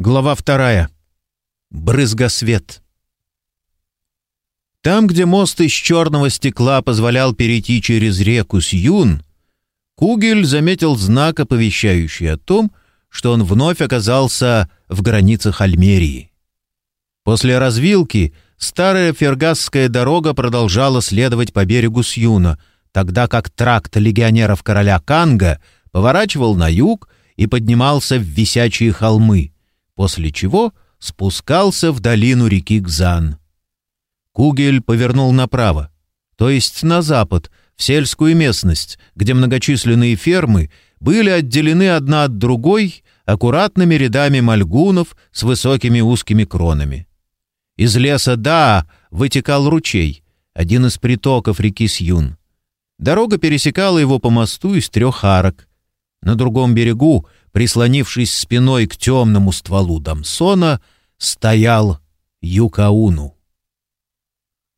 Глава вторая. Брызгосвет. Там, где мост из черного стекла позволял перейти через реку Сьюн, Кугель заметил знак, оповещающий о том, что он вновь оказался в границах Альмерии. После развилки старая фергасская дорога продолжала следовать по берегу Сьюна, тогда как тракт легионеров короля Канга поворачивал на юг и поднимался в висячие холмы — после чего спускался в долину реки Гзан. Кугель повернул направо, то есть на запад, в сельскую местность, где многочисленные фермы были отделены одна от другой аккуратными рядами мальгунов с высокими узкими кронами. Из леса Даа вытекал ручей, один из притоков реки Сьюн. Дорога пересекала его по мосту из трех арок. На другом берегу прислонившись спиной к темному стволу Дамсона, стоял Юкауну.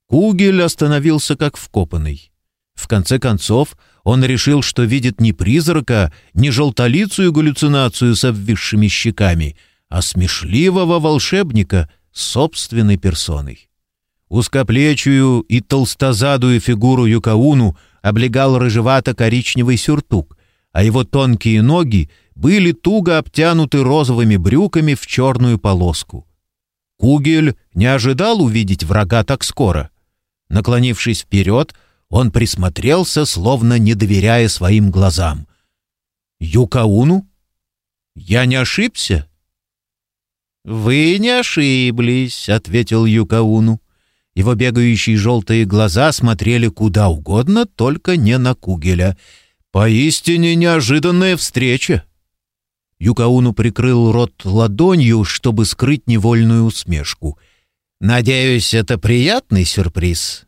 Кугель остановился как вкопанный. В конце концов, он решил, что видит не призрака, не желтолицую галлюцинацию с обвисшими щеками, а смешливого волшебника собственной персоной. Узкоплечую и толстозадую фигуру Юкауну облегал рыжевато-коричневый сюртук, а его тонкие ноги были туго обтянуты розовыми брюками в черную полоску. Кугель не ожидал увидеть врага так скоро. Наклонившись вперед, он присмотрелся, словно не доверяя своим глазам. «Юкауну? Я не ошибся?» «Вы не ошиблись», — ответил Юкауну. Его бегающие желтые глаза смотрели куда угодно, только не на Кугеля. «Поистине неожиданная встреча!» Юкауну прикрыл рот ладонью, чтобы скрыть невольную усмешку. «Надеюсь, это приятный сюрприз?»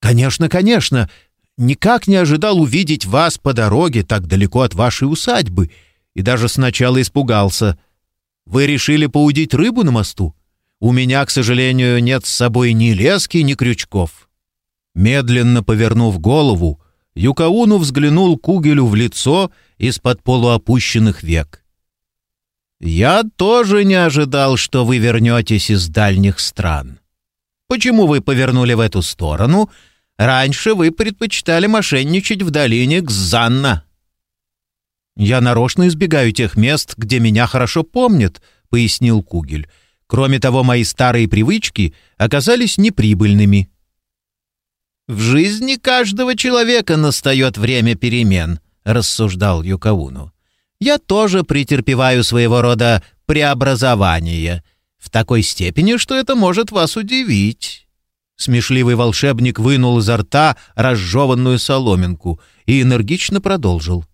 «Конечно, конечно. Никак не ожидал увидеть вас по дороге так далеко от вашей усадьбы и даже сначала испугался. Вы решили поудить рыбу на мосту? У меня, к сожалению, нет с собой ни лески, ни крючков». Медленно повернув голову, Юкауну взглянул Кугелю в лицо из-под полуопущенных век. «Я тоже не ожидал, что вы вернетесь из дальних стран. Почему вы повернули в эту сторону? Раньше вы предпочитали мошенничать в долине Гзанна». «Я нарочно избегаю тех мест, где меня хорошо помнят», — пояснил Кугель. «Кроме того, мои старые привычки оказались неприбыльными». «В жизни каждого человека настает время перемен», — рассуждал Юкауну. «Я тоже претерпеваю своего рода преобразование, в такой степени, что это может вас удивить». Смешливый волшебник вынул изо рта разжеванную соломинку и энергично продолжил.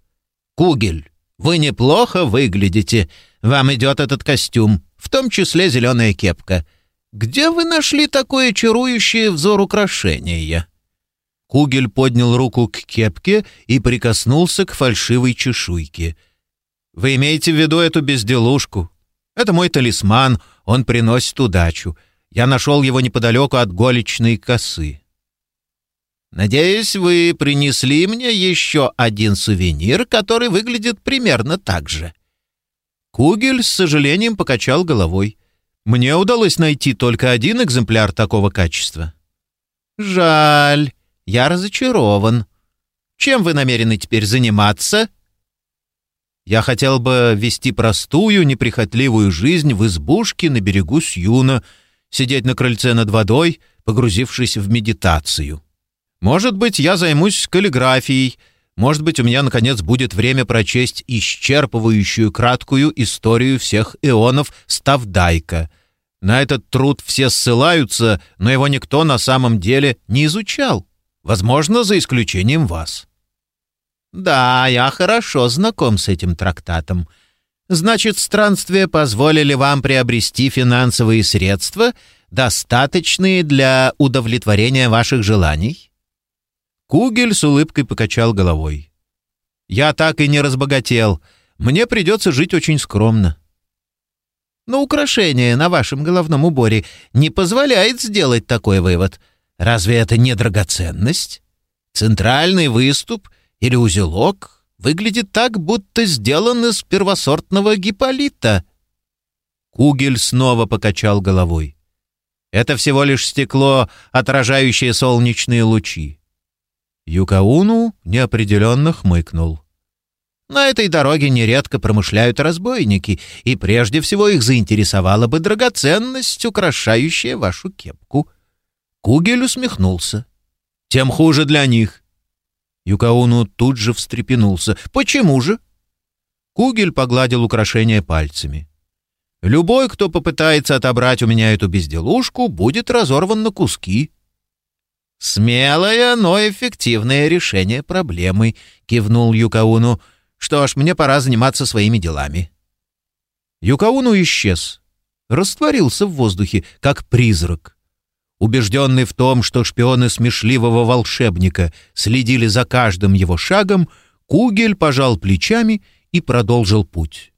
«Кугель, вы неплохо выглядите. Вам идет этот костюм, в том числе зеленая кепка. Где вы нашли такое чарующее взор украшение?» Кугель поднял руку к кепке и прикоснулся к фальшивой чешуйке. «Вы имеете в виду эту безделушку? Это мой талисман, он приносит удачу. Я нашел его неподалеку от голечной косы». «Надеюсь, вы принесли мне еще один сувенир, который выглядит примерно так же». Кугель с сожалением покачал головой. «Мне удалось найти только один экземпляр такого качества». «Жаль». Я разочарован. Чем вы намерены теперь заниматься?» «Я хотел бы вести простую, неприхотливую жизнь в избушке на берегу Сьюна, сидеть на крыльце над водой, погрузившись в медитацию. Может быть, я займусь каллиграфией, может быть, у меня, наконец, будет время прочесть исчерпывающую краткую историю всех эонов Ставдайка. На этот труд все ссылаются, но его никто на самом деле не изучал. Возможно, за исключением вас». «Да, я хорошо знаком с этим трактатом. Значит, странствия позволили вам приобрести финансовые средства, достаточные для удовлетворения ваших желаний?» Кугель с улыбкой покачал головой. «Я так и не разбогател. Мне придется жить очень скромно». «Но украшение на вашем головном уборе не позволяет сделать такой вывод», Разве это не драгоценность? Центральный выступ или узелок выглядит так, будто сделан из первосортного гиполита. Кугель снова покачал головой. «Это всего лишь стекло, отражающее солнечные лучи». Юкауну неопределенно хмыкнул. На этой дороге нередко промышляют разбойники, и прежде всего их заинтересовала бы драгоценность, украшающая вашу кепку. Кугель усмехнулся. Тем хуже для них. Юкауну тут же встрепенулся. Почему же? Кугель погладил украшение пальцами. Любой, кто попытается отобрать у меня эту безделушку, будет разорван на куски. «Смелое, но эффективное решение проблемы», — кивнул Юкауну. Что ж, мне пора заниматься своими делами. Юкауну исчез. Растворился в воздухе, как призрак. Убежденный в том, что шпионы смешливого волшебника следили за каждым его шагом, Кугель пожал плечами и продолжил путь.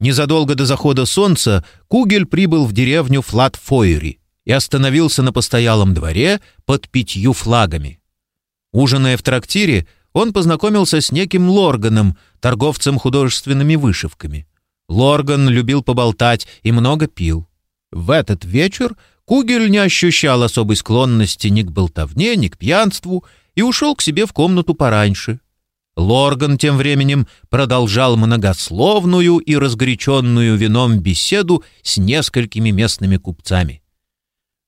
Незадолго до захода солнца Кугель прибыл в деревню Флатфойри и остановился на постоялом дворе под пятью флагами. Ужиная в трактире, он познакомился с неким Лорганом, торговцем художественными вышивками. Лорган любил поболтать и много пил. В этот вечер Кугель не ощущал особой склонности ни к болтовне, ни к пьянству и ушел к себе в комнату пораньше. Лорган тем временем продолжал многословную и разгоряченную вином беседу с несколькими местными купцами.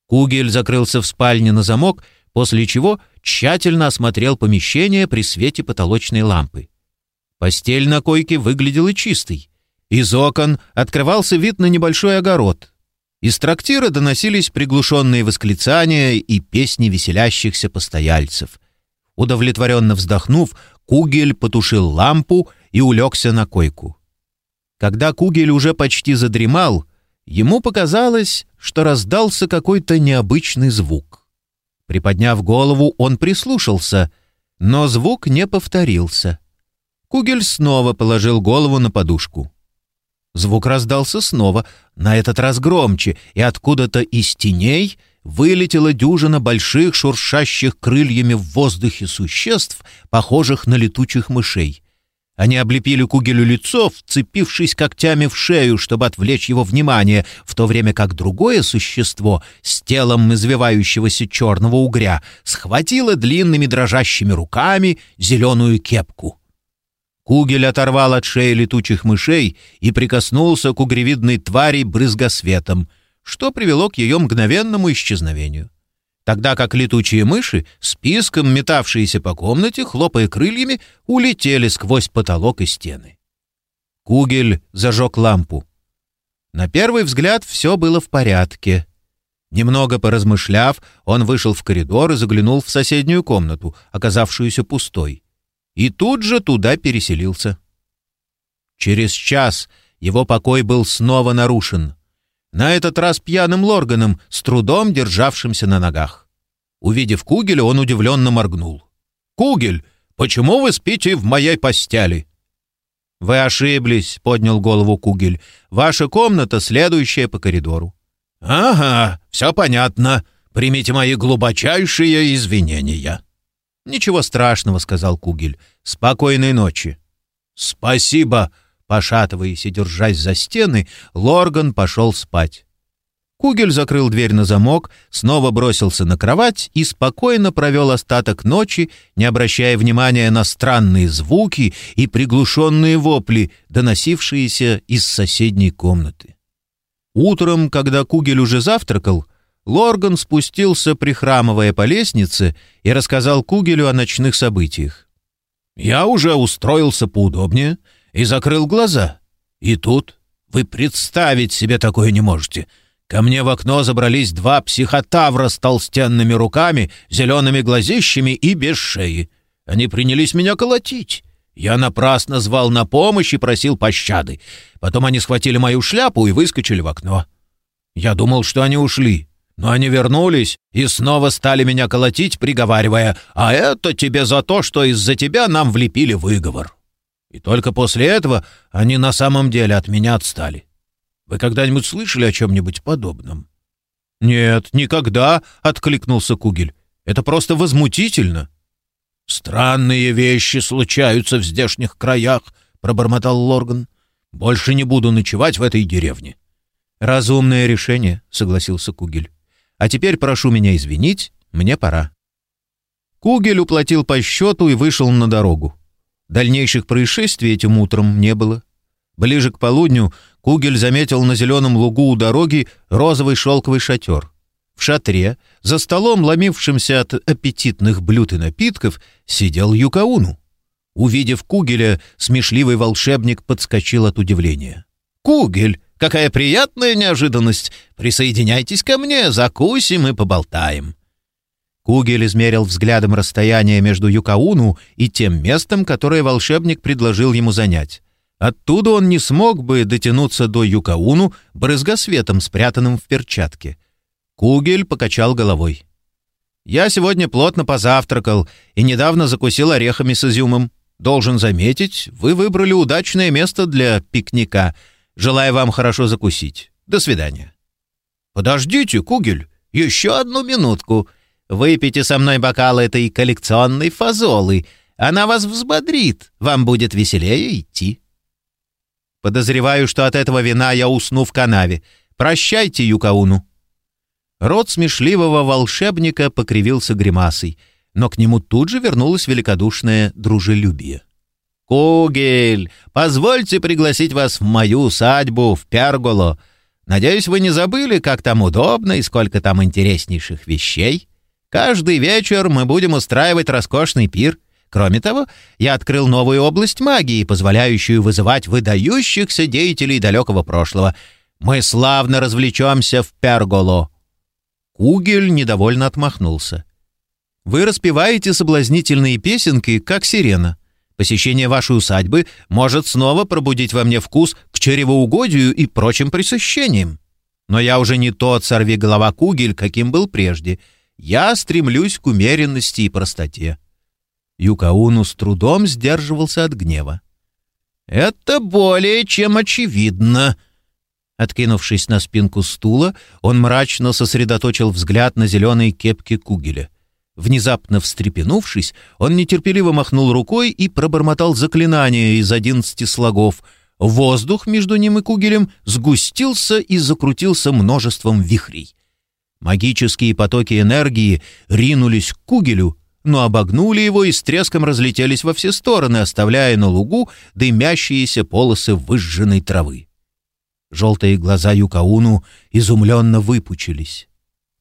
Кугель закрылся в спальне на замок, после чего тщательно осмотрел помещение при свете потолочной лампы. Постель на койке выглядела чистой. Из окон открывался вид на небольшой огород. Из трактира доносились приглушенные восклицания и песни веселящихся постояльцев. Удовлетворенно вздохнув, Кугель потушил лампу и улегся на койку. Когда Кугель уже почти задремал, ему показалось, что раздался какой-то необычный звук. Приподняв голову, он прислушался, но звук не повторился. Кугель снова положил голову на подушку. Звук раздался снова, на этот раз громче, и откуда-то из теней вылетела дюжина больших шуршащих крыльями в воздухе существ, похожих на летучих мышей. Они облепили Кугелю лицо, вцепившись когтями в шею, чтобы отвлечь его внимание, в то время как другое существо с телом извивающегося черного угря схватило длинными дрожащими руками зеленую кепку. Кугель оторвал от шеи летучих мышей и прикоснулся к угревидной твари брызгосветом, что привело к ее мгновенному исчезновению тогда как летучие мыши, списком метавшиеся по комнате, хлопая крыльями, улетели сквозь потолок и стены. Кугель зажег лампу. На первый взгляд все было в порядке. Немного поразмышляв, он вышел в коридор и заглянул в соседнюю комнату, оказавшуюся пустой. И тут же туда переселился. Через час его покой был снова нарушен на этот раз пьяным Лорганом, с трудом державшимся на ногах. Увидев Кугеля, он удивленно моргнул. «Кугель, почему вы спите в моей постели?» «Вы ошиблись», — поднял голову Кугель. «Ваша комната следующая по коридору». «Ага, все понятно. Примите мои глубочайшие извинения». «Ничего страшного», — сказал Кугель. «Спокойной ночи». «Спасибо», Пошатываясь и держась за стены, Лорган пошел спать. Кугель закрыл дверь на замок, снова бросился на кровать и спокойно провел остаток ночи, не обращая внимания на странные звуки и приглушенные вопли, доносившиеся из соседней комнаты. Утром, когда Кугель уже завтракал, Лорган спустился, прихрамывая по лестнице, и рассказал Кугелю о ночных событиях. «Я уже устроился поудобнее», и закрыл глаза. И тут вы представить себе такое не можете. Ко мне в окно забрались два психотавра с толстенными руками, зелеными глазищами и без шеи. Они принялись меня колотить. Я напрасно звал на помощь и просил пощады. Потом они схватили мою шляпу и выскочили в окно. Я думал, что они ушли, но они вернулись и снова стали меня колотить, приговаривая, «А это тебе за то, что из-за тебя нам влепили выговор». И только после этого они на самом деле от меня отстали. Вы когда-нибудь слышали о чем-нибудь подобном?» «Нет, никогда», — откликнулся Кугель. «Это просто возмутительно». «Странные вещи случаются в здешних краях», — пробормотал Лорган. «Больше не буду ночевать в этой деревне. «Разумное решение», — согласился Кугель. «А теперь прошу меня извинить, мне пора». Кугель уплатил по счету и вышел на дорогу. Дальнейших происшествий этим утром не было. Ближе к полудню Кугель заметил на зеленом лугу у дороги розовый шелковый шатер. В шатре, за столом, ломившимся от аппетитных блюд и напитков, сидел Юкауну. Увидев Кугеля, смешливый волшебник подскочил от удивления. «Кугель, какая приятная неожиданность! Присоединяйтесь ко мне, закусим и поболтаем!» Кугель измерил взглядом расстояние между Юкауну и тем местом, которое волшебник предложил ему занять. Оттуда он не смог бы дотянуться до Юкауну брызгосветом, спрятанным в перчатке. Кугель покачал головой. «Я сегодня плотно позавтракал и недавно закусил орехами с изюмом. Должен заметить, вы выбрали удачное место для пикника. Желаю вам хорошо закусить. До свидания». «Подождите, Кугель, еще одну минутку. Выпейте со мной бокал этой коллекционной фазолы. Она вас взбодрит, вам будет веселее идти». Подозреваю, что от этого вина я усну в канаве. Прощайте, Юкауну». Рот смешливого волшебника покривился гримасой, но к нему тут же вернулось великодушное дружелюбие. «Кугель, позвольте пригласить вас в мою усадьбу в Перголо. Надеюсь, вы не забыли, как там удобно и сколько там интереснейших вещей. Каждый вечер мы будем устраивать роскошный пир. Кроме того, я открыл новую область магии, позволяющую вызывать выдающихся деятелей далекого прошлого. Мы славно развлечемся в Перголо». Кугель недовольно отмахнулся. «Вы распеваете соблазнительные песенки, как сирена. Посещение вашей усадьбы может снова пробудить во мне вкус к чревоугодию и прочим пресыщениям. Но я уже не тот сорвиголова Кугель, каким был прежде. Я стремлюсь к умеренности и простоте». Юкауну с трудом сдерживался от гнева. «Это более чем очевидно». Откинувшись на спинку стула, он мрачно сосредоточил взгляд на зеленой кепке Кугеля. Внезапно встрепенувшись, он нетерпеливо махнул рукой и пробормотал заклинание из одиннадцати слогов. Воздух между ним и Кугелем сгустился и закрутился множеством вихрей. Магические потоки энергии ринулись к Кугелю, но обогнули его и с треском разлетелись во все стороны, оставляя на лугу дымящиеся полосы выжженной травы. Желтые глаза Юкауну изумленно выпучились.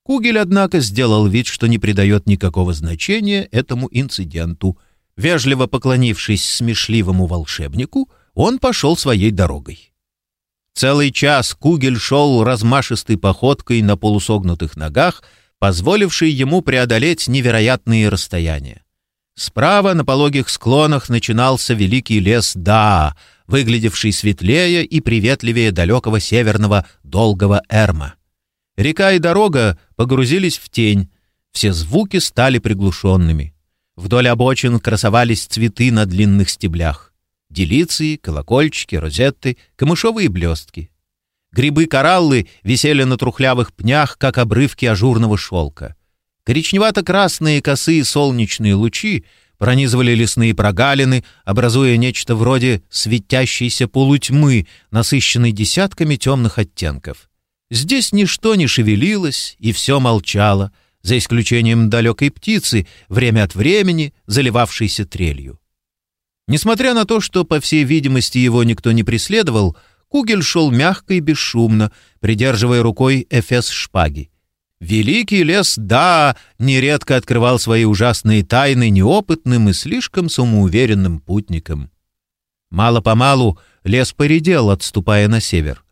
Кугель, однако, сделал вид, что не придает никакого значения этому инциденту. Вежливо поклонившись смешливому волшебнику, он пошел своей дорогой. Целый час Кугель шел размашистой походкой на полусогнутых ногах, позволивший ему преодолеть невероятные расстояния. Справа на пологих склонах начинался великий лес Даа, выглядевший светлее и приветливее далекого северного долгого Эрма. Река и дорога погрузились в тень, все звуки стали приглушенными. Вдоль обочин красовались цветы на длинных стеблях. Делиции, колокольчики, розетты, камышовые блестки. Грибы-кораллы висели на трухлявых пнях, как обрывки ажурного шелка. Коричневато-красные косые солнечные лучи пронизывали лесные прогалины, образуя нечто вроде светящейся полутьмы, насыщенной десятками темных оттенков. Здесь ничто не шевелилось, и все молчало, за исключением далекой птицы, время от времени заливавшейся трелью. Несмотря на то, что, по всей видимости, его никто не преследовал, Кугель шел мягко и бесшумно, придерживая рукой эфес шпаги. Великий лес, да, нередко открывал свои ужасные тайны неопытным и слишком самоуверенным путникам. Мало-помалу лес поредел, отступая на север.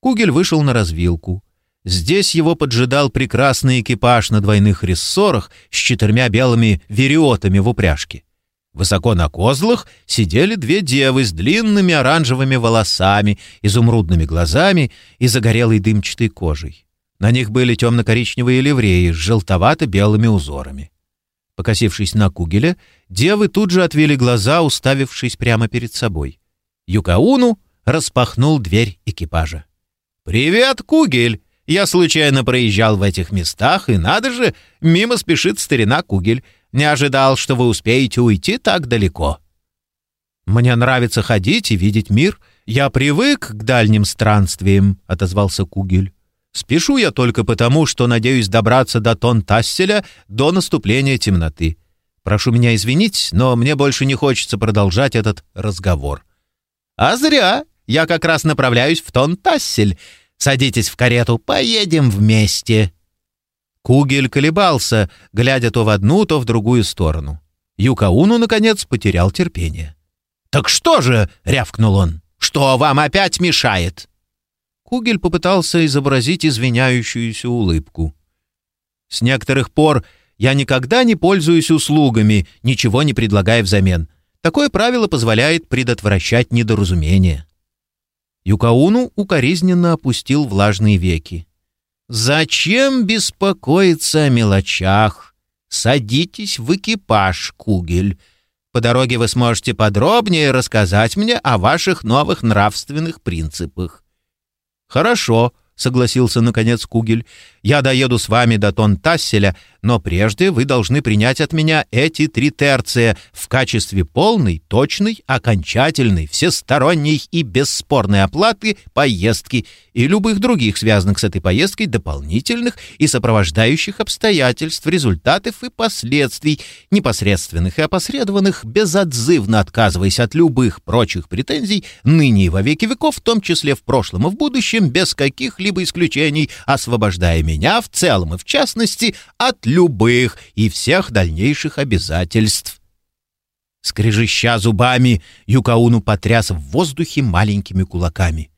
Кугель вышел на развилку. Здесь его поджидал прекрасный экипаж на двойных рессорах с четырьмя белыми вериотами в упряжке. Высоко на козлах сидели две девы с длинными оранжевыми волосами, изумрудными глазами и загорелой дымчатой кожей. На них были темно-коричневые ливреи с желтовато-белыми узорами. Покосившись на Кугеля, девы тут же отвели глаза, уставившись прямо перед собой. Юкауну распахнул дверь экипажа. «Привет, Кугель! Я случайно проезжал в этих местах, и надо же, мимо спешит старина Кугель. Не ожидал, что вы успеете уйти так далеко». «Мне нравится ходить и видеть мир», «Я привык к дальним странствиям», — отозвался Кугель. «Спешу я только потому, что надеюсь добраться до Тон-Тасселя до наступления темноты. Прошу меня извинить, но мне больше не хочется продолжать этот разговор». «А зря! Я как раз направляюсь в Тон-Тассель. Садитесь в карету, поедем вместе». Кугель колебался, глядя то в одну, то в другую сторону. Юкауну, наконец, потерял терпение. «Так что же?» — рявкнул он. «Что вам опять мешает?» Кугель попытался изобразить извиняющуюся улыбку. «С некоторых пор я никогда не пользуюсь услугами, ничего не предлагая взамен. Такое правило позволяет предотвращать недоразумения». Юкауну укоризненно опустил влажные веки. «Зачем беспокоиться о мелочах? Садитесь в экипаж, Кугель. По дороге вы сможете подробнее рассказать мне о ваших новых нравственных принципах». «Хорошо», согласился наконец Кугель. «Я доеду с вами до Тон-Тасселя, но прежде вы должны принять от меня эти три терция в качестве полной, точной, окончательной, всесторонней и бесспорной оплаты поездки и любых других связанных с этой поездкой дополнительных и сопровождающих обстоятельств, результатов и последствий, непосредственных и опосредованных, безотзывно отказываясь от любых прочих претензий, ныне и во веки веков, в том числе в прошлом и в будущем, без каких-либо исключений, освобождая меня в целом и в частности от любых и всех дальнейших обязательств. Скрежеща зубами, Юкауну потряс в воздухе маленькими кулаками.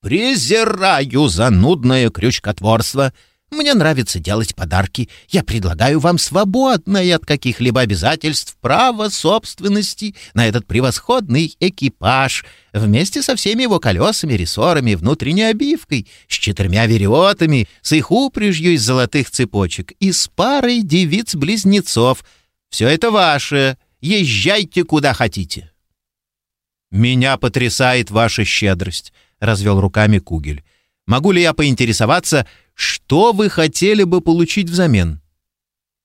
«Презираю занудное крючкотворство!» Мне нравится делать подарки. Я предлагаю вам свободное от каких-либо обязательств право собственности на этот превосходный экипаж вместе со всеми его колесами, рессорами, внутренней обивкой, с четырьмя веревотами, с их упряжью из золотых цепочек и с парой девиц-близнецов. Все это ваше. Езжайте куда хотите. «Меня потрясает ваша щедрость», — развел руками Кугель. «Могу ли я поинтересоваться, что вы хотели бы получить взамен?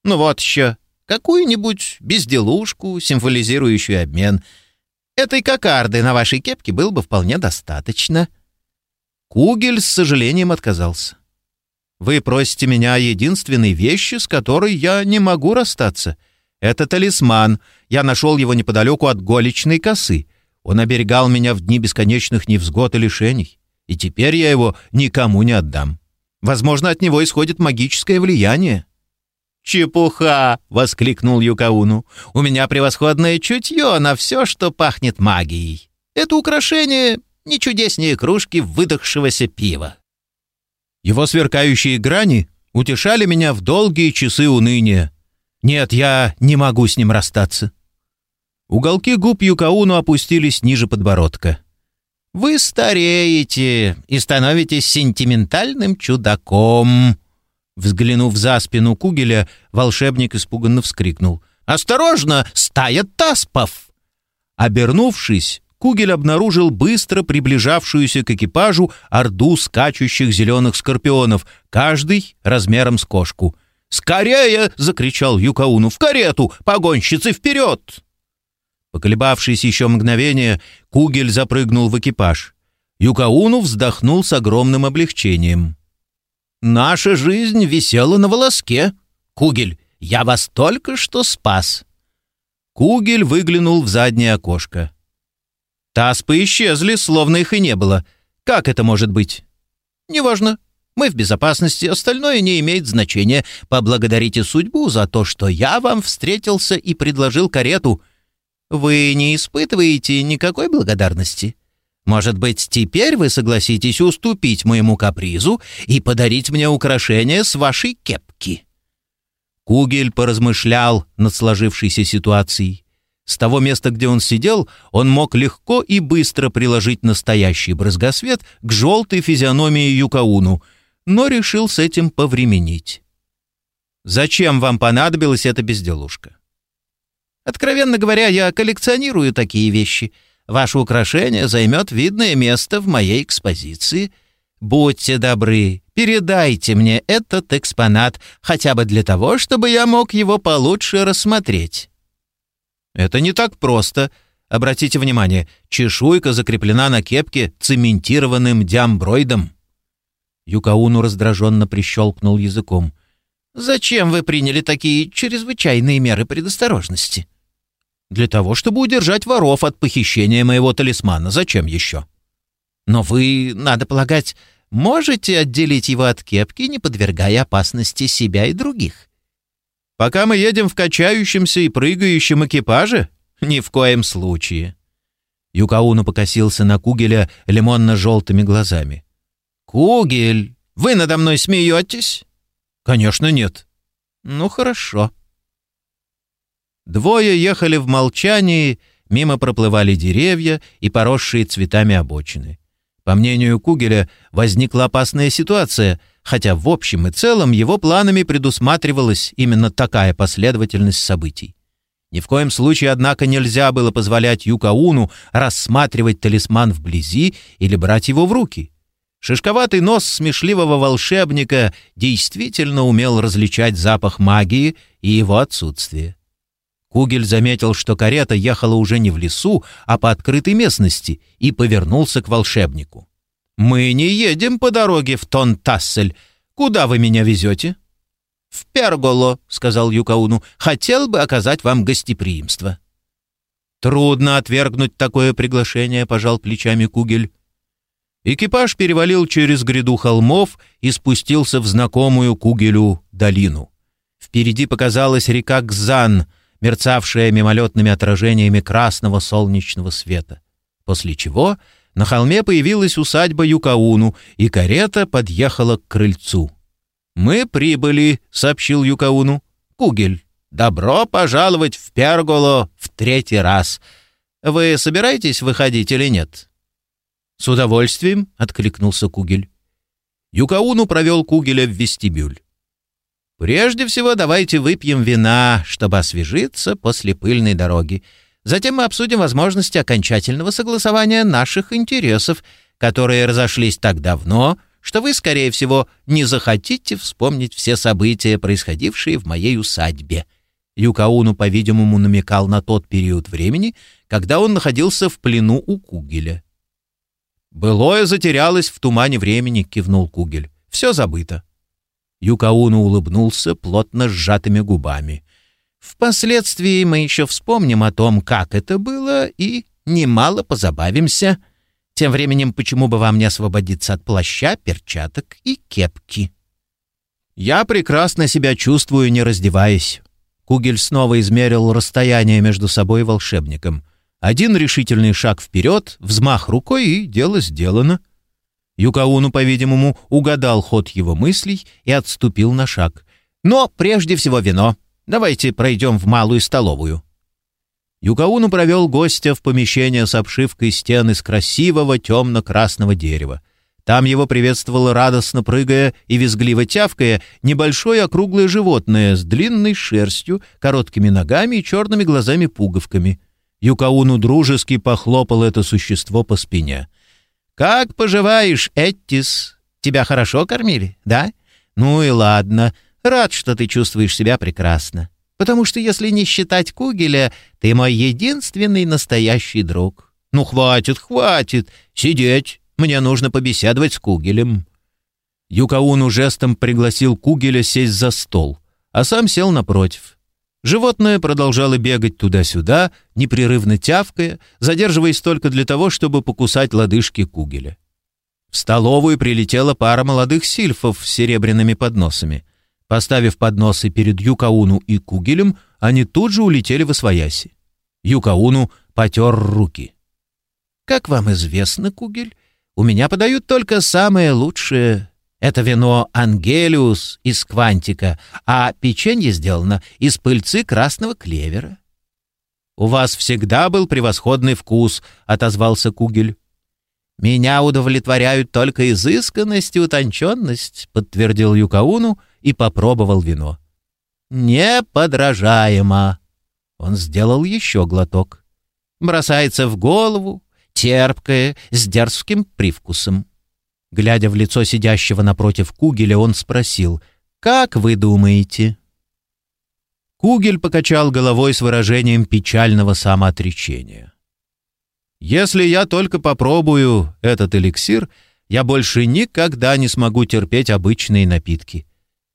Ну вот еще, какую-нибудь безделушку, символизирующую обмен. Этой кокарды на вашей кепке было бы вполне достаточно. Кугель с сожалением отказался. Вы просите меня о единственной вещи, с которой я не могу расстаться. Это талисман. Я нашел его неподалеку от голечной косы. Он оберегал меня в дни бесконечных невзгод и лишений. И теперь я его никому не отдам. Возможно, от него исходит магическое влияние». «Чепуха!» — воскликнул Юкауну. «У меня превосходное чутье на все, что пахнет магией. Это украшение не чудеснее кружки выдохшегося пива». Его сверкающие грани утешали меня в долгие часы уныния. Нет, я не могу с ним расстаться. Уголки губ Юкауну опустились ниже подбородка. Вы стареете и становитесь сентиментальным чудаком». Взглянув за спину Кугеля, волшебник испуганно вскрикнул. «Осторожно! Стая таспов!» Обернувшись, Кугель обнаружил быстро приближавшуюся к экипажу орду скачущих зеленых скорпионов, каждый размером с кошку. «Скорее!» — закричал Юкауну. «В карету! Погонщицы вперед!» Поколебавшись еще мгновение, Кугель запрыгнул в экипаж. Юкауну вздохнул с огромным облегчением. «Наша жизнь висела на волоске. Кугель, я вас только что спас». Кугель выглянул в заднее окошко. Таспы исчезли, словно их и не было. Как это может быть? «Неважно. Мы в безопасности, остальное не имеет значения. Поблагодарите судьбу за то, что я вам встретился и предложил карету». Вы не испытываете никакой благодарности? Может быть, теперь вы согласитесь уступить моему капризу и подарить мне украшение с вашей кепки?» Кугель поразмышлял над сложившейся ситуацией. С того места, где он сидел, он мог легко и быстро приложить настоящий брызгосвет к желтой физиономии Юкауну, но решил с этим повременить. «Зачем вам понадобилась эта безделушка?» Откровенно говоря, я коллекционирую такие вещи. Ваше украшение займет видное место в моей экспозиции. Будьте добры, передайте мне этот экспонат хотя бы для того, чтобы я мог его получше рассмотреть». «Это не так просто», Обратите внимание, чешуйка закреплена на кепке цементированным диамброидом». Юкауну раздраженно прищелкнул языком. «Зачем вы приняли такие чрезвычайные меры предосторожности?» «Для того, чтобы удержать воров от похищения моего талисмана. Зачем еще?» «Но вы, надо полагать, можете отделить его от кепки, не подвергая опасности себя и других?» «Пока мы едем в качающемся и прыгающем экипаже? Ни в коем случае». Юкауну покосился на Кугеля лимонно-желтыми глазами. «Кугель, вы надо мной смеетесь?» «Конечно нет». «Ну, хорошо». Двое ехали в молчании, мимо проплывали деревья и поросшие цветами обочины. По мнению Кугеля, возникла опасная ситуация, хотя в общем и целом его планами предусматривалась именно такая последовательность событий. Ни в коем случае, однако, нельзя было позволять Юкауну рассматривать талисман вблизи или брать его в руки. Шишковатый нос смешливого волшебника действительно умел различать запах магии и его отсутствие. Кугель заметил, что карета ехала уже не в лесу, а по открытой местности, и повернулся к волшебнику. «Мы не едем по дороге в Тон-Тассель. Куда вы меня везете?» «В Перголо», — сказал Юкауну, — «хотел бы оказать вам гостеприимство». «Трудно отвергнуть такое приглашение», — пожал плечами Кугель. Экипаж перевалил через гряду холмов и спустился в знакомую Кугелю долину. Впереди показалась река Гзан, мерцавшая мимолетными отражениями красного солнечного света. После чего на холме появилась усадьба Юкауну, и карета подъехала к крыльцу. «Мы прибыли», — сообщил Юкауну. «Кугель, добро пожаловать в Перголо в третий раз. Вы собираетесь выходить или нет?» «С удовольствием», — откликнулся Кугель. Юкауну провел Кугеля в вестибюль. «Прежде всего давайте выпьем вина, чтобы освежиться после пыльной дороги. Затем мы обсудим возможности окончательного согласования наших интересов, которые разошлись так давно, что вы, скорее всего, не захотите вспомнить все события, происходившие в моей усадьбе». Юкауну, по-видимому, намекал на тот период времени, когда он находился в плену у Кугеля. «Былое затерялось в тумане времени», — кивнул Кугель. «Все забыто». Юкауну улыбнулся плотно сжатыми губами. «Впоследствии мы еще вспомним о том, как это было, и немало позабавимся. Тем временем, почему бы вам не освободиться от плаща, перчаток и кепки?» «Я прекрасно себя чувствую, не раздеваясь». Кугель снова измерил расстояние между собой и волшебником — один решительный шаг вперед, взмах рукой, и дело сделано. Юкауну, по-видимому, угадал ход его мыслей и отступил на шаг. «Но прежде всего вино. Давайте пройдем в малую столовую». Юкауну провел гостя в помещение с обшивкой стен из красивого темно-красного дерева. Там его приветствовало радостно прыгая и визгливо тявкая небольшое округлое животное с длинной шерстью, короткими ногами и черными глазами-пуговками — Юкауну дружески похлопал это существо по спине. «Как поживаешь, Эттис? Тебя хорошо кормили, да? Ну и ладно. Рад, что ты чувствуешь себя прекрасно. Потому что, если не считать Кугеля, ты мой единственный настоящий друг. Ну, хватит, хватит. Сидеть. Мне нужно побеседовать с Кугелем». Юкауну жестом пригласил Кугеля сесть за стол, а сам сел напротив. Животное продолжало бегать туда-сюда, непрерывно тявкая, задерживаясь только для того, чтобы покусать лодыжки Кугеля. В столовую прилетела пара молодых сильфов с серебряными подносами. Поставив подносы перед Юкауну и Кугелем, они тут же улетели в освояси. Юкауну потер руки. «Как вам известно, Кугель, у меня подают только самое лучшее это вино «Ангелиус» из квантика, а печенье сделано из пыльцы красного клевера. «У вас всегда был превосходный вкус», — отозвался Кугель. «Меня удовлетворяют только изысканность и утонченность», — подтвердил Юкауну и попробовал вино. «Неподражаемо!» Он сделал еще глоток. «Бросается в голову, терпкое, с дерзким привкусом». Глядя в лицо сидящего напротив Кугеля, он спросил, «Как вы думаете?» Кугель покачал головой с выражением печального самоотречения. Если я только попробую этот эликсир, я больше никогда не смогу терпеть обычные напитки.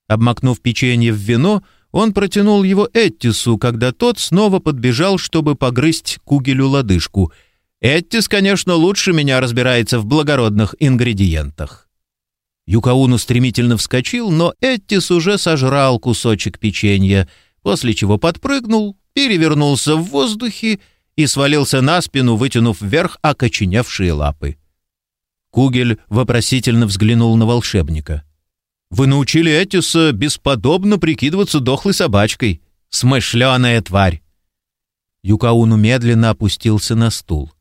Обмакнув печенье в вино, он протянул его Эттису, когда тот снова подбежал, чтобы погрызть кугелю лодыжку. Эттис, конечно, лучше меня разбирается в благородных ингредиентах. Юкауну стремительно вскочил, но Эттис уже сожрал кусочек печенья, после чего подпрыгнул, перевернулся в воздухе и свалился на спину, вытянув вверх окоченевшие лапы. Кугель вопросительно взглянул на волшебника. «Вы научили Этиса бесподобно прикидываться дохлой собачкой. Смышленая тварь!» Юкауну медленно опустился на стул.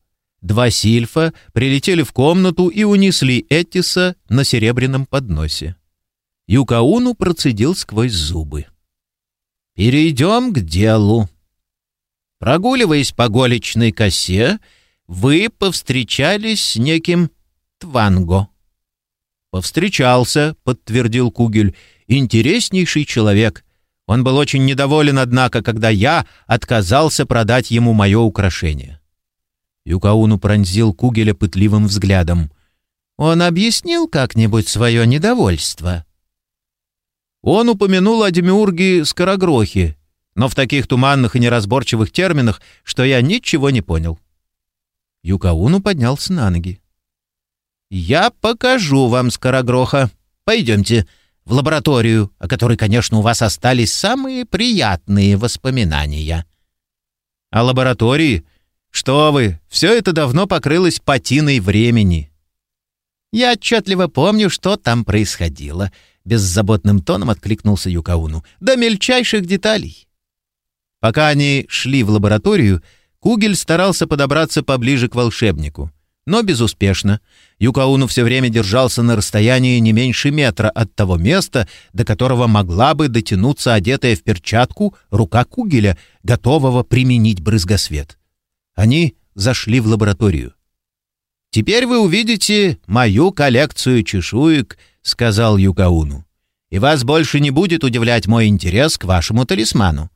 Два сильфа прилетели в комнату и унесли Этиса на серебряном подносе. Юкауну процедил сквозь зубы. «Перейдем к делу», Прогуливаясь по голечной косе, вы повстречались с неким Тванго. «Повстречался», — подтвердил Кугель, — «интереснейший человек. Он был очень недоволен, однако, когда я отказался продать ему мое украшение». Юкауну пронзил Кугеля пытливым взглядом. «Он объяснил как-нибудь свое недовольство?» Он упомянул о демиурге Скорогрохе, но в таких туманных и неразборчивых терминах, что я ничего не понял. Юкауну поднялся на ноги. «Я покажу вам Скорогроха. Пойдемте в лабораторию, о которой, конечно, у вас остались самые приятные воспоминания». «О лаборатории? Что вы, все это давно покрылось патиной времени». «Я отчетливо помню, что там происходило», — беззаботным тоном откликнулся Юкауну. «До мельчайших деталей. Пока они шли в лабораторию, Кугель старался подобраться поближе к волшебнику. Но безуспешно. Юкауну все время держался на расстоянии не меньше метра от того места, до которого могла бы дотянуться одетая в перчатку рука Кугеля, готового применить брызгосвет. Они зашли в лабораторию. «Теперь вы увидите мою коллекцию чешуек», — сказал Юкауну. «И вас больше не будет удивлять мой интерес к вашему талисману.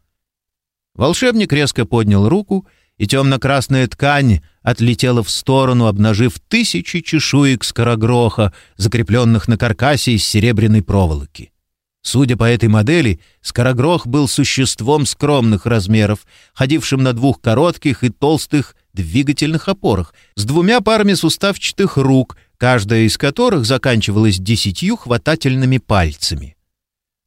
Волшебник резко поднял руку, и темно-красная ткань отлетела в сторону, обнажив тысячи чешуек скорогроха, закрепленных на каркасе из серебряной проволоки. Судя по этой модели, скорогрох был существом скромных размеров, ходившим на двух коротких и толстых двигательных опорах, с двумя парами суставчатых рук, каждая из которых заканчивалась десятью хватательными пальцами.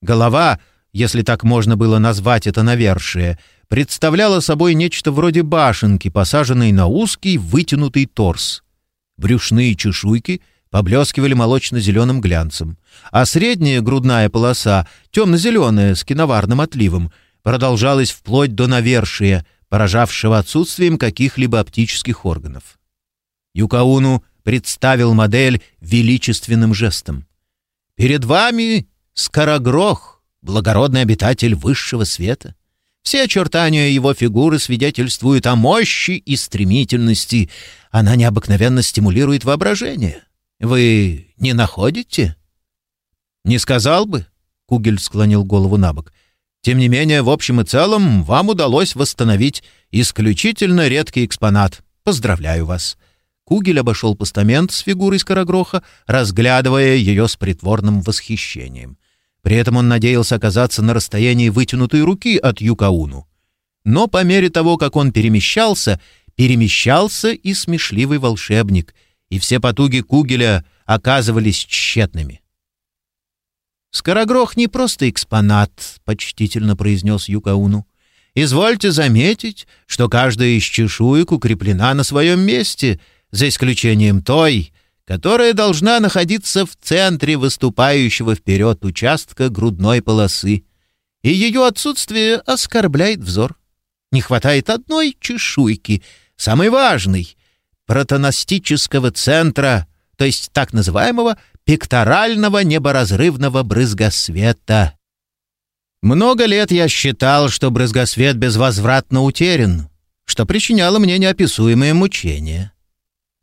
Голова, если так можно было назвать это навершие, представляла собой нечто вроде башенки, посаженной на узкий вытянутый торс. Брюшные чешуйки поблескивали молочно-зеленым глянцем, а средняя грудная полоса, темно-зеленая, с киноварным отливом, продолжалась вплоть до навершия, поражавшего отсутствием каких-либо оптических органов. Юкауну представил модель величественным жестом. «Перед вами Скорогрох, благородный обитатель высшего света. Все очертания его фигуры свидетельствуют о мощи и стремительности. Она необыкновенно стимулирует воображение. Вы не находите? Не сказал бы, Кугель склонил голову на бок. Тем не менее, в общем и целом, вам удалось восстановить исключительно редкий экспонат. Поздравляю вас. Кугель обошел постамент с фигурой скорогроха, разглядывая ее с притворным восхищением. При этом он надеялся оказаться на расстоянии вытянутой руки от Юкауну. Но по мере того, как он перемещался, перемещался и смешливый волшебник, и все потуги Кугеля оказывались тщетными. «Скорогрох не просто экспонат», — почтительно произнес Юкауну. «Извольте заметить, что каждая из чешуек укреплена на своем месте, за исключением той, которая должна находиться в центре выступающего вперед участка грудной полосы, и ее отсутствие оскорбляет взор. Не хватает одной чешуйки, самой важной, протонастического центра, то есть так называемого пекторального неборазрывного брызгосвета. Много лет я считал, что брызгосвет безвозвратно утерян, что причиняло мне неописуемые мучения.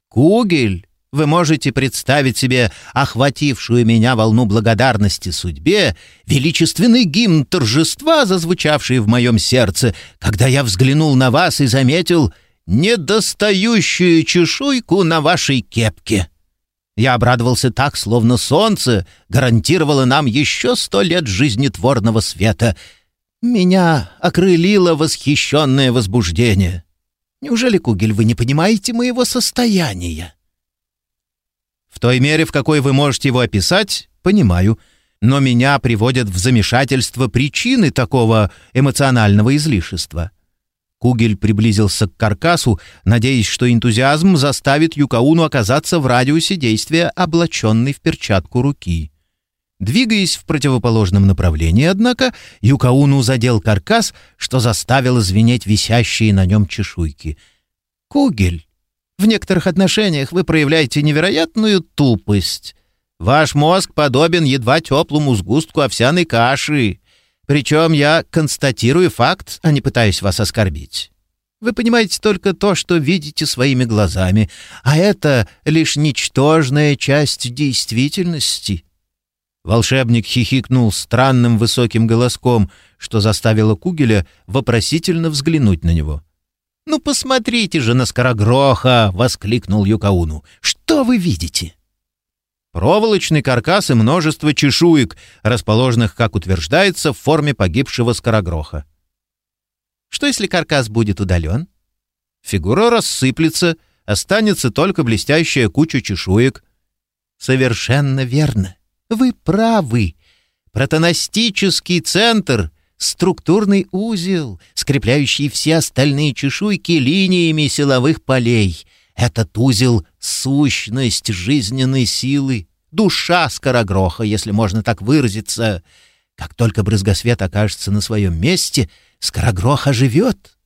Кугель вы можете представить себе охватившую меня волну благодарности судьбе, величественный гимн торжества, зазвучавший в моем сердце, когда я взглянул на вас и заметил недостающую чешуйку на вашей кепке. Я обрадовался так, словно солнце гарантировало нам еще сто лет жизнетворного света. Меня окрылило восхищенное возбуждение. Неужели, Кугель, вы не понимаете моего состояния? В той мере, в какой вы можете его описать, понимаю. Но меня приводят в замешательство причины такого эмоционального излишества. Кугель приблизился к каркасу, надеясь, что энтузиазм заставит Юкауну оказаться в радиусе действия облаченной в перчатку руки. Двигаясь в противоположном направлении, однако, Юкауну задел каркас, что заставило звенеть висящие на нем чешуйки. «Кугель, в некоторых отношениях вы проявляете невероятную тупость. Ваш мозг подобен едва теплому сгустку овсяной каши. Причем я констатирую факт, а не пытаюсь вас оскорбить. Вы понимаете только то, что видите своими глазами, а это лишь ничтожная часть действительности». Волшебник хихикнул странным высоким голоском, что заставило Кугеля вопросительно взглянуть на него. «Ну, посмотрите же на Скорогроха!» — воскликнул Юкауну. «Что вы видите?» Проволочный каркас и множество чешуек, расположенных, как утверждается, в форме погибшего Скорогроха. Что, если каркас будет удален? Фигура рассыплется, останется только блестящая куча чешуек. Совершенно верно. Вы правы. Протонастический центр — структурный узел, скрепляющий все остальные чешуйки линиями силовых полей. Этот узел — сущность жизненной силы, душа скорогроха, если можно так выразиться. Как только брызгосвет окажется на своем месте, скорогрох оживет.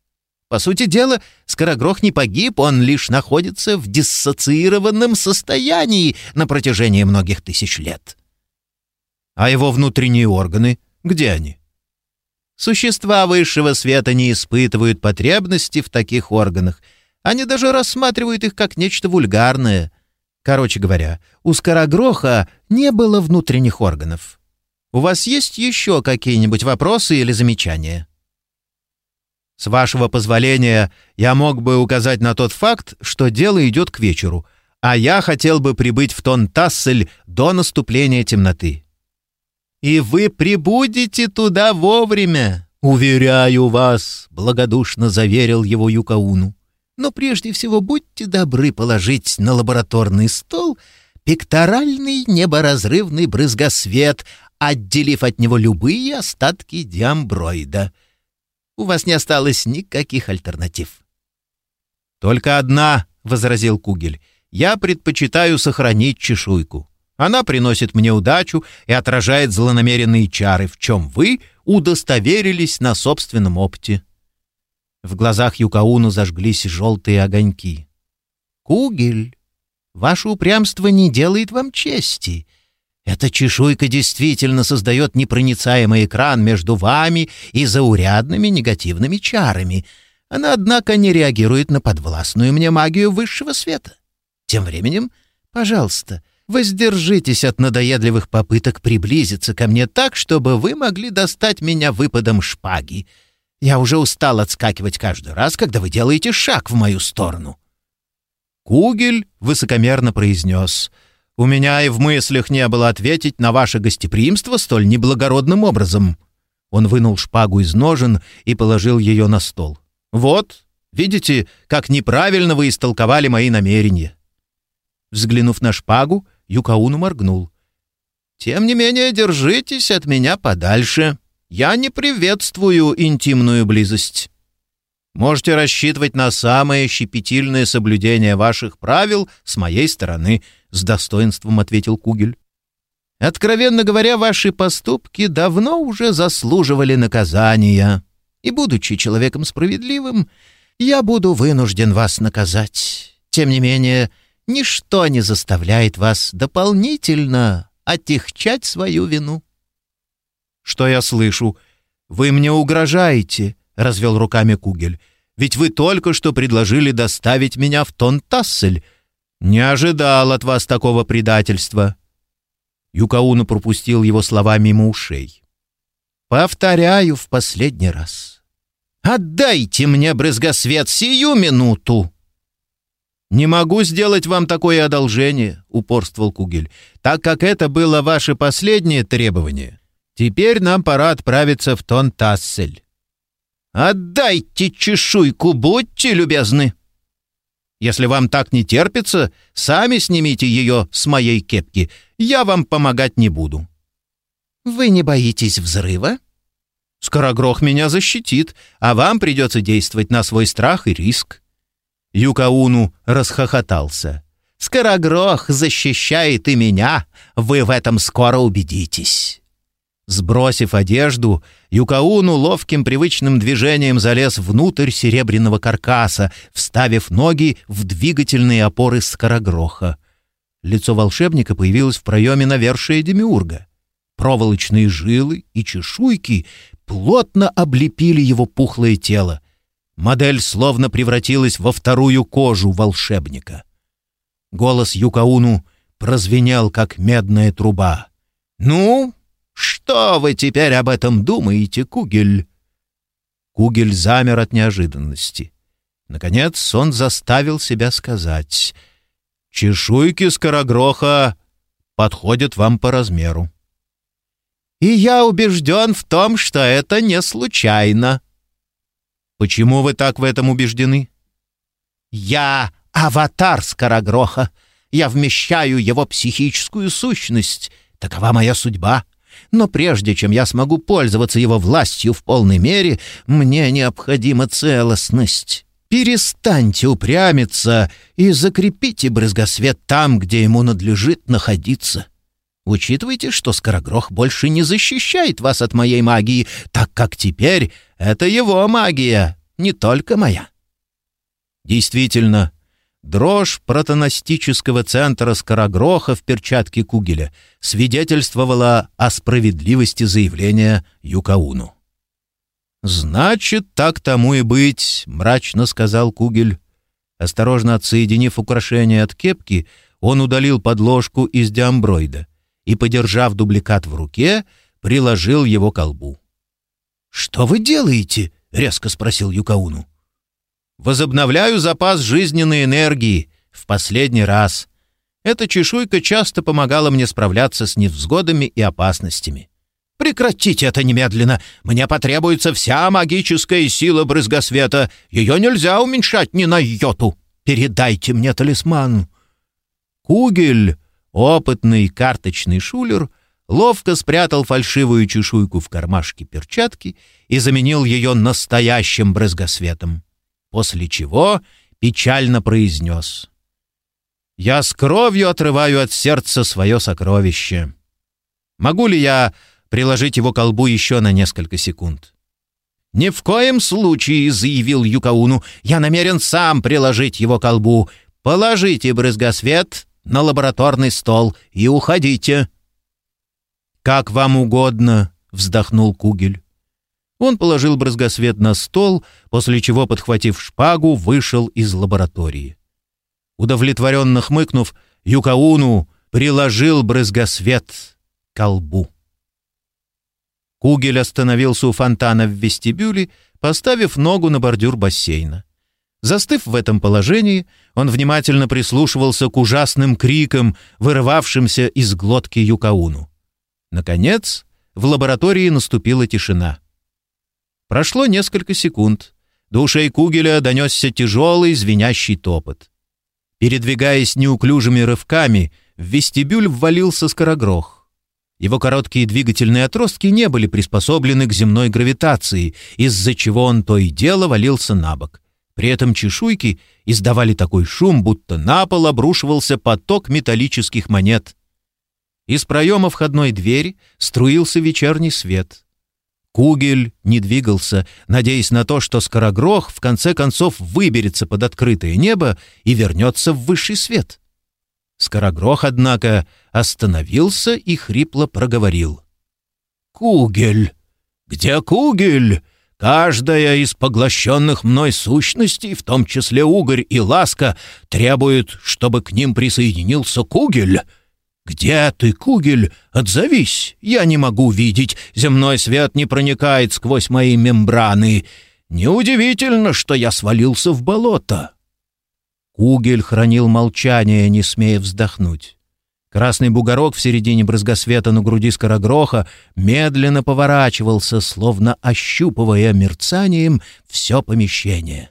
По сути дела, скорогрох не погиб, он лишь находится в диссоциированном состоянии на протяжении многих тысяч лет. А его внутренние органы, где они? Существа высшего света не испытывают потребности в таких органах. Они даже рассматривают их как нечто вульгарное. Короче говоря, у Скорогроха не было внутренних органов. У вас есть еще какие-нибудь вопросы или замечания? С вашего позволения, я мог бы указать на тот факт, что дело идет к вечеру, а я хотел бы прибыть в тон Тассель до наступления темноты и вы прибудете туда вовремя, уверяю вас», — благодушно заверил его Юкауну. «Но прежде всего будьте добры положить на лабораторный стол пекторальный неборазрывный брызгосвет, отделив от него любые остатки диамброида. У вас не осталось никаких альтернатив». «Только одна», — возразил Кугель. «Я предпочитаю сохранить чешуйку». Она приносит мне удачу и отражает злонамеренные чары, в чем вы удостоверились на собственном опыте». В глазах Юкауну зажглись желтые огоньки. «Кугель, ваше упрямство не делает вам чести. Эта чешуйка действительно создает непроницаемый экран между вами и заурядными негативными чарами. Она, однако, не реагирует на подвластную мне магию высшего света. Тем временем, пожалуйста, — Воздержитесь от надоедливых попыток приблизиться ко мне так, чтобы вы могли достать меня выпадом шпаги. Я уже устал отскакивать каждый раз, когда вы делаете шаг в мою сторону». Кугель высокомерно произнес, «У меня и в мыслях не было ответить на ваше гостеприимство столь неблагородным образом». Он вынул шпагу из ножен и положил ее на стол. «Вот, видите, как неправильно вы истолковали мои намерения». Взглянув на шпагу, Юкауну моргнул. «Тем не менее, держитесь от меня подальше. Я не приветствую интимную близость. Можете рассчитывать на самое щепетильное соблюдение ваших правил с моей стороны», — с достоинством ответил Кугель. «Откровенно говоря, ваши поступки давно уже заслуживали наказания, и, будучи человеком справедливым, я буду вынужден вас наказать. Тем не менее, — ничто не заставляет вас дополнительно отягчать свою вину». «Что я слышу? Вы мне угрожаете», — развел руками Кугель. «Ведь вы только что предложили доставить меня в тон Тассель. Не ожидал от вас такого предательства». Юкауна пропустил его слова мимо ушей. «Повторяю в последний раз. «Отдайте мне брызгосвет сию минуту!» «Не могу сделать вам такое одолжение», — упорствовал Кугель, «так как это было ваше последнее требование. Теперь нам пора отправиться в Тон-Тассель». «Отдайте чешуйку, будьте любезны!» «Если вам так не терпится, сами снимите ее с моей кепки. Я вам помогать не буду». «Вы не боитесь взрыва?» «Скорогрох меня защитит, а вам придется действовать на свой страх и риск». Юкауну расхохотался. «Скорогрох защищает и меня. Вы в этом скоро убедитесь». Сбросив одежду, Юкауну ловким привычным движением залез внутрь серебряного каркаса, вставив ноги в двигательные опоры скорогроха. Лицо волшебника появилось в проеме навершия демиурга. Проволочные жилы и чешуйки плотно облепили его пухлое тело. Модель словно превратилась во вторую кожу волшебника. Голос Юкауну прозвенел, как медная труба. «Ну, что вы теперь об этом думаете, Кугель?» Кугель замер от неожиданности. Наконец он заставил себя сказать. «Чешуйки скорогроха подходят вам по размеру». «И я убежден в том, что это не случайно», Почему вы так в этом убеждены? Я аватар Скорогроха. Я вмещаю его психическую сущность. Такова моя судьба. Но прежде чем я смогу пользоваться его властью в полной мере, мне необходима целостность. Перестаньте упрямиться и закрепите брызгосвет там, где ему надлежит находиться. Учитывайте, что Скорогрох больше не защищает вас от моей магии, так как теперь это его магия, не только моя. Действительно, дрожь протонастического центра Скорогроха в перчатке Кугеля свидетельствовала о справедливости заявления Юкауну. «Значит, так тому и быть», — мрачно сказал Кугель. Осторожно отсоединив украшение от кепки, он удалил подложку из диамброида — и, подержав дубликат в руке, приложил его к колбу. «Что вы делаете?» — резко спросил Юкауну. «Возобновляю запас жизненной энергии в последний раз. Эта чешуйка часто помогала мне справляться с невзгодами и опасностями». «Прекратите это немедленно! Мне потребуется вся магическая сила брызгосвета. Ее нельзя уменьшать ни на йоту. Передайте мне талисман». Кугель Опытный карточный шулер ловко спрятал фальшивую чешуйку в кармашке перчатки и заменил ее настоящим брызгосветом, после чего печально произнес «Я с кровью отрываю от сердца свое сокровище. Могу ли я приложить его колбу еще на несколько секунд?» «Ни в коем случае», — заявил Юкауну, — «я намерен сам приложить его колбу. Положите брызгосвет на лабораторный стол и уходите». «Как вам угодно», — вздохнул Кугель. Он положил брызгосвет на стол, после чего, подхватив шпагу, вышел из лаборатории. Удовлетворенно хмыкнув, Юкауну приложил брызгосвет к колбу. Кугель остановился у фонтана в вестибюле, поставив ногу на бордюр бассейна. Застыв в этом положении, он внимательно прислушивался к ужасным крикам, вырывавшимся из глотки Юкауну. Наконец, в лаборатории наступила тишина. Прошло несколько секунд. До ушей Кугеля донесся тяжелый звенящий топот. Передвигаясь неуклюжими рывками, в вестибюль ввалился скорогрох. Его короткие двигательные отростки не были приспособлены к земной гравитации, из-за чего он то и дело валился на бок. При этом чешуйки издавали такой шум, будто на пол обрушивался поток металлических монет. Из проема входной двери струился вечерний свет. Кугель не двигался, надеясь на то, что Скорогрох в конце концов выберется под открытое небо и вернется в высший свет. Скорогрох, однако, остановился и хрипло проговорил. «Кугель! Где Кугель? Каждая из поглощенных мной сущностей, в том числе угорь и ласка, требует, чтобы к ним присоединился кугель. Где ты, кугель? Отзовись, я не могу видеть, земной свет не проникает сквозь мои мембраны. Неудивительно, что я свалился в болото». Кугель хранил молчание, не смея вздохнуть. Красный бугорок в середине брызгосвета на груди скорогроха медленно поворачивался, словно ощупывая мерцанием все помещение.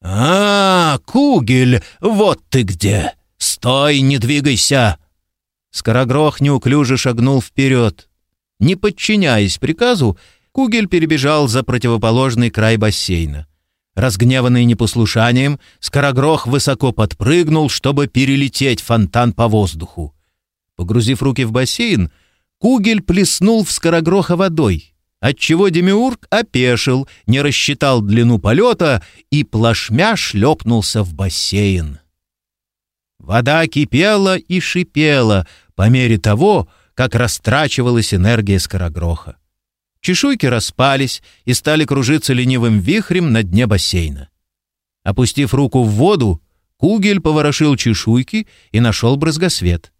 «А, Кугель, вот ты где! Стой, не двигайся!» Скорогрох неуклюже шагнул вперед. Не подчиняясь приказу, Кугель перебежал за противоположный край бассейна. Разгневанный непослушанием, Скорогрох высоко подпрыгнул, чтобы перелететь фонтан по воздуху. Погрузив руки в бассейн, Кугель плеснул в Скорогроха водой, отчего Демиург опешил, не рассчитал длину полета и плашмя шлепнулся в бассейн. Вода кипела и шипела по мере того, как растрачивалась энергия Скорогроха. Чешуйки распались и стали кружиться ленивым вихрем на дне бассейна. Опустив руку в воду, Кугель поворошил чешуйки и нашел брызгосвет.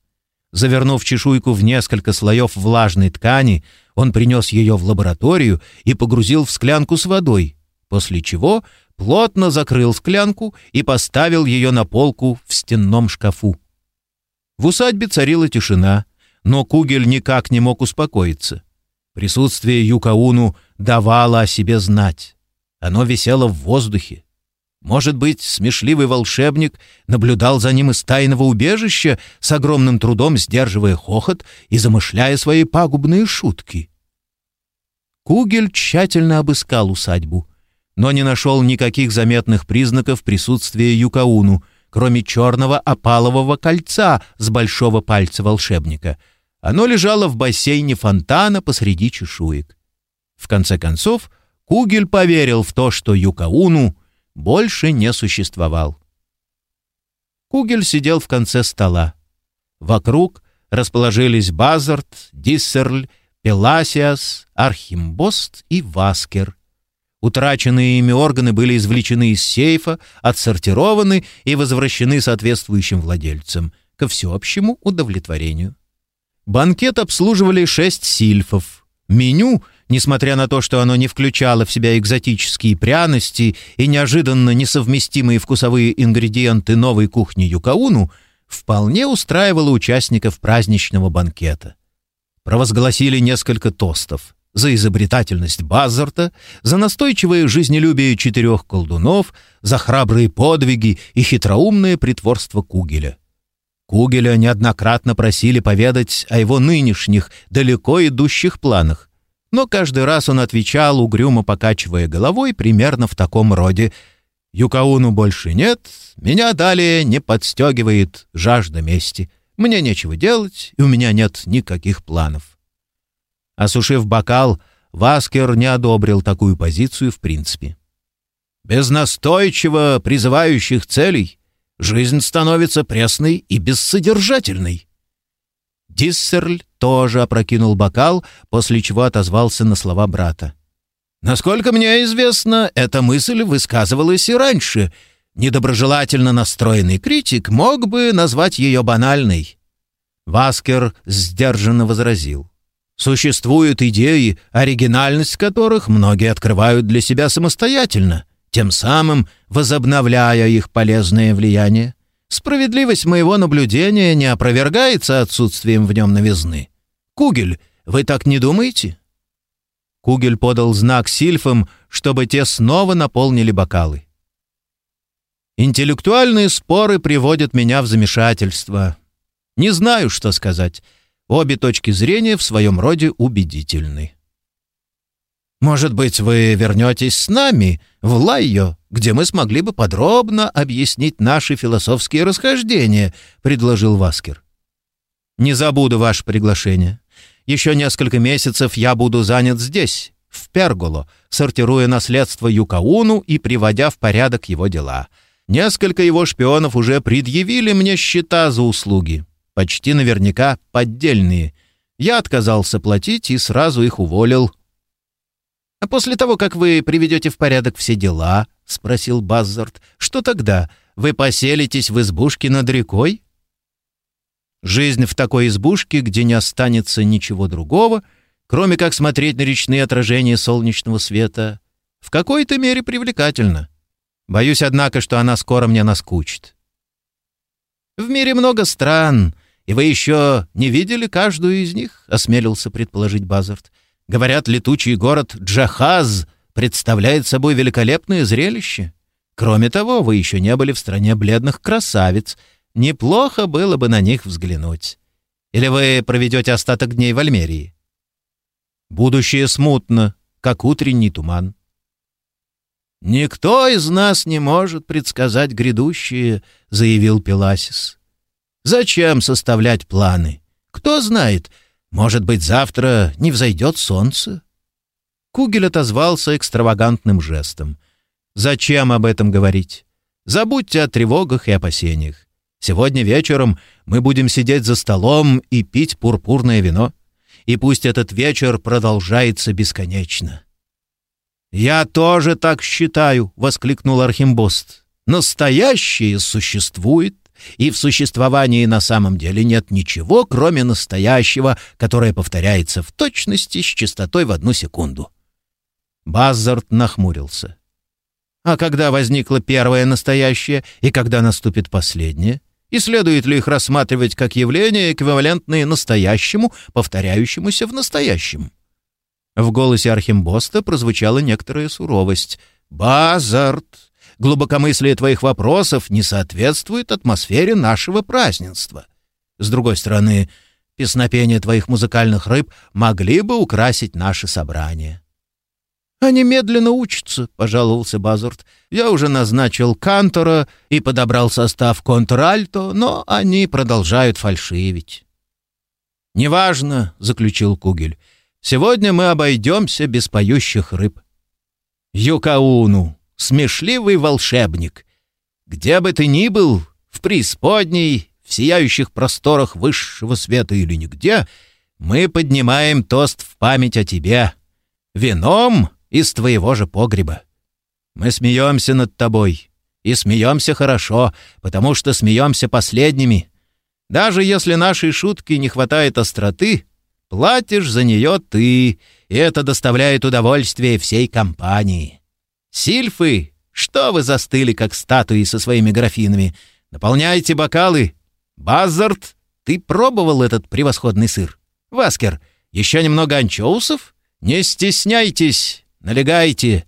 Завернув чешуйку в несколько слоев влажной ткани, он принес ее в лабораторию и погрузил в склянку с водой, после чего плотно закрыл склянку и поставил ее на полку в стенном шкафу. В усадьбе царила тишина, но Кугель никак не мог успокоиться. Присутствие Юкауну давало о себе знать. Оно висело в воздухе. Может быть, смешливый волшебник наблюдал за ним из тайного убежища, с огромным трудом сдерживая хохот и замышляя свои пагубные шутки. Кугель тщательно обыскал усадьбу, но не нашел никаких заметных признаков присутствия Юкауну, кроме черного опалового кольца с большого пальца волшебника — оно лежало в бассейне фонтана посреди чешуек. В конце концов, Кугель поверил в то, что Юкауну больше не существовал. Кугель сидел в конце стола. Вокруг расположились Базарт, Диссерль, Пеласиас, Архимбост и Васкер. Утраченные ими органы были извлечены из сейфа, отсортированы и возвращены соответствующим владельцам, ко всеобщему удовлетворению. Банкет обслуживали шесть сильфов. Меню, несмотря на то, что оно не включало в себя экзотические пряности и неожиданно несовместимые вкусовые ингредиенты новой кухни Юкауну, вполне устраивало участников праздничного банкета. Провозгласили несколько тостов за изобретательность Базарта, за настойчивое жизнелюбие четырех колдунов, за храбрые подвиги и хитроумное притворство Кугеля. Кугеля неоднократно просили поведать о его нынешних, далеко идущих планах. Но каждый раз он отвечал, угрюмо покачивая головой, примерно в таком роде. «Юкауну больше нет, меня далее не подстегивает жажда мести. Мне нечего делать, и у меня нет никаких планов». Осушив бокал, Васкер не одобрил такую позицию в принципе. «Без настойчиво призывающих целей жизнь становится пресной и бессодержательной. Диссерль тоже опрокинул бокал, после чего отозвался на слова брата. «Насколько мне известно, эта мысль высказывалась и раньше. Недоброжелательно настроенный критик мог бы назвать ее банальной». Васкер сдержанно возразил. «Существуют идеи, оригинальность которых многие открывают для себя самостоятельно тем самым возобновляя их полезное влияние. Справедливость моего наблюдения не опровергается отсутствием в нем новизны. Кугель, вы так не думаете?» Кугель подал знак сильфам, чтобы те снова наполнили бокалы. «Интеллектуальные споры приводят меня в замешательство. Не знаю, что сказать. Обе точки зрения в своем роде убедительны». Может быть, вы вернетесь с нами в Лайо, где мы смогли бы подробно объяснить наши философские расхождения», — предложил Васкер. «Не забуду ваше приглашение. Еще несколько месяцев я буду занят здесь, в Перголо, сортируя наследство Юкауну и приводя в порядок его дела. Несколько его шпионов уже предъявили мне счета за услуги, почти наверняка поддельные. Я отказался платить и сразу их уволил, «А после того, как вы приведете в порядок все дела, — спросил Баззард, — что тогда? Вы поселитесь в избушке над рекой?» Жизнь в такой избушке, где не останется ничего другого, кроме как смотреть на речные отражения солнечного света, в какой-то мере привлекательна. Боюсь, однако, что она скоро мне наскучит. В мире много стран, и вы еще не видели каждую из них, — осмелился предположить Базард. Говорят, летучий город Джахаз представляет собой великолепное зрелище. Кроме того, вы еще не были в стране бледных красавиц. Неплохо было бы на них взглянуть. Или вы проведете остаток дней в Альмерии? Будущее смутно, как утренний туман. «Никто из нас не может предсказать грядущее», — заявил Пеласис. «Зачем составлять планы? Кто знает, может быть, завтра не взойдет солнце?» Кугель отозвался экстравагантным жестом. «Зачем об этом говорить? Забудьте о тревогах и опасениях. Сегодня вечером мы будем сидеть за столом и пить пурпурное вино. И пусть этот вечер продолжается бесконечно». «Я тоже так считаю», — воскликнул Архимбост. «Настоящее существует, и в существовании на самом деле нет ничего, кроме настоящего, которое повторяется в точности с частотой в одну секунду». Баззард нахмурился. «А когда возникло первое настоящее и когда наступит последнее? И следует ли их рассматривать как явления, эквивалентные настоящему, повторяющемуся в настоящем?» В голосе Архимбоста прозвучала некоторая суровость. «Базард, глубокомыслие твоих вопросов не соответствует атмосфере нашего празднества. С другой стороны, песнопения твоих музыкальных рыб могли бы украсить наше собрание». «Они медленно учатся», — пожаловался Базард. «Я уже назначил кантора и подобрал состав контральто, но они продолжают фальшивить». «Неважно», — заключил Кугель. Сегодня мы обойдемся без поющих рыб. Юкауну, смешливый волшебник. Где бы ты ни был, в преисподней, в сияющих просторах высшего света или нигде, мы поднимаем тост в память о тебе. Вином из твоего же погреба. Мы смеемся над тобой. И смеемся хорошо, потому что смеемся последними. Даже если нашей шутки не хватает остроты, Платишь за нее ты, и это доставляет удовольствие всей компании. Сильфы, что вы застыли, как статуи со своими графинами? Наполняйте бокалы. Базард, ты пробовал этот превосходный сыр? Васкер, еще немного анчоусов? Не стесняйтесь, налегайте.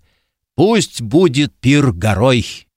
Пусть будет пир горой».